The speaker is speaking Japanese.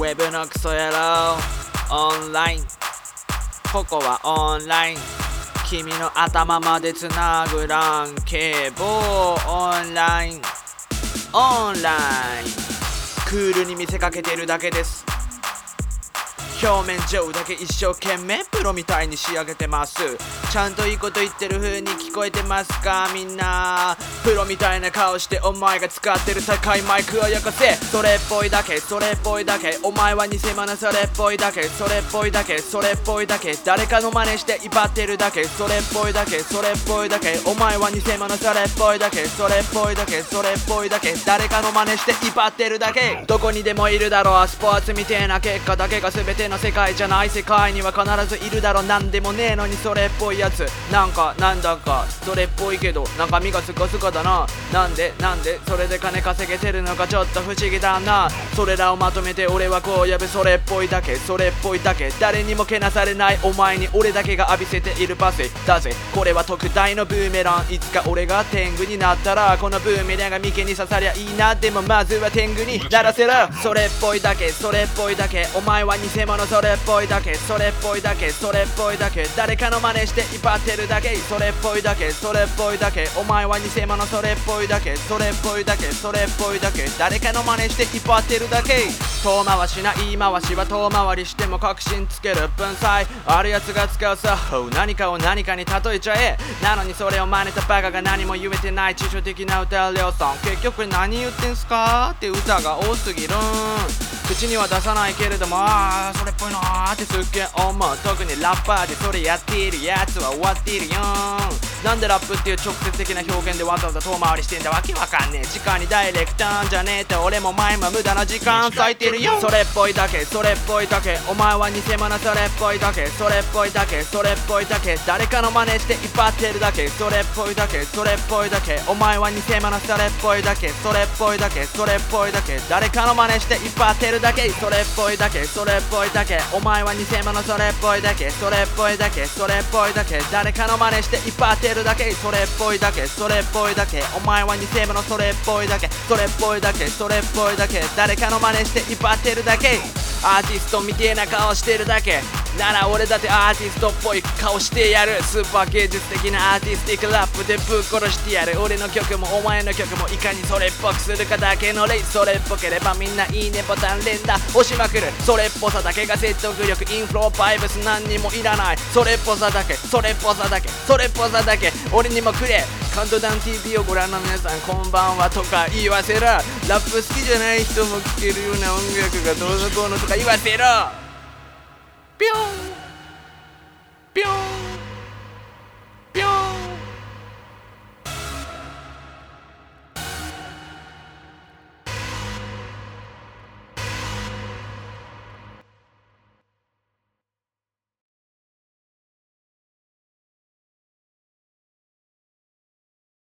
ウェブのクソ野郎オンラインここはオンライン君の頭までつなぐランケボーオンラインオンラインクールに見せかけてるだけです。表面上だけ一生懸命プロみたいに仕上げてます。ちゃんといいこと言ってる風に聞こえてますか？みんな。プロみたいな顔してお前が使ってる高いマイクをよこせ。それっぽいだけそれっぽいだけ。お前は偽物それっぽいだけ。それっぽいだけそれっぽいだけ。誰かの真似して威張ってるだけ。それっぽいだけそれっぽいだけ。お前は偽物それっぽいだけ。それっぽいだけそれっぽいだけ。誰かの真似して威張ってるだけ。どこにでもいるだろう。スポーツみてえな結果だけが全ての世界じゃない世界には必ずいるだろう。なんでもねえのにそれっぽいやつ。なんかなんだかそれっぽいけど中身がスカスカだな。なんでなんでそれで金稼げてるのか。ちょっと不思議だな。それらをまとめて俺はこう呼ぶ。それっぽいだけそれっぽいだけ。誰にもけなされない。お前に俺だけが浴びせているパス。だぜ。これは特大のブーメラン。いつか俺が天狗になったらこのブーメランが眉間に刺さりゃいいな。でもまずは天狗にならせろ。それっぽいだけそれっぽいだけ。お前は偽物。のそれっぽいだけそれっぽいだけそれっぽいだけ。誰かの真似して威張ってるだけ。それっぽいだけそれっぽいだけ。お前は偽物。それっぽいだけそれっぽいだけそれっぽいだけ。誰かの真似して威張ってるだけ。遠回しな言い回しは遠回りしても確信つける文才。あるやつが使うさ何かを何かに例えちゃえ。なのにそれを真似たバカが何も言えてない抽象的な歌量産結局何言ってんすか？って歌が多すぎるん。口には出さないけれどもああそれっぽいなーってすっげえ思う。特にラッパーでそれやっているやつは終わっているよ。なんでラップっていう直接的な表現でわざわざ遠回りしてんだわけわかんねえ。時間にダイレクターんじゃねえって。俺も前も無駄な時間割いてるよ。それっぽいだけそれっぽいだけ。お前は偽物それっぽいだけ。それっぽいだけそれっぽいだけ。誰かの真似して威張ってるだけ。それっぽいだけそれっぽいだけ。お前は偽物それっぽいだけ。それっぽいだけそれっぽいだけ。誰かの真似して威張ってるだけ。それっぽいだけそれっぽいだけ。お前は偽物それっぽいだけ。それっぽいだけそれっぽいだけ。誰かの真似して威張ってるだけ。てるだけそれっぽいだけそれっぽいだけ。お前は偽物それっぽいだけ。それっぽいだけそれっぽいだけ。誰かの真似して威張ってるだけ。アーティストみてえな顔してるだけ。なら俺だってアーティストっぽい顔してやる。スーパー芸術的なアーティスティックラップでぶっ殺してやる。俺の曲もお前の曲もいかにそれっぽくするかだけのレイそれっぽければみんないいねボタン連打。押しまくる。それっぽさだけが説得力。インフローバイブス何にもいらない。それっぽさだけ。それっぽさだけ。それっぽさだけ。俺にもくれ。カウントダウン TV をご覧の皆さんこんばんはとか言わせろ。ラップ好きじゃない人も聴けるような音楽がどうのこうのとか言わせろ。彪彪。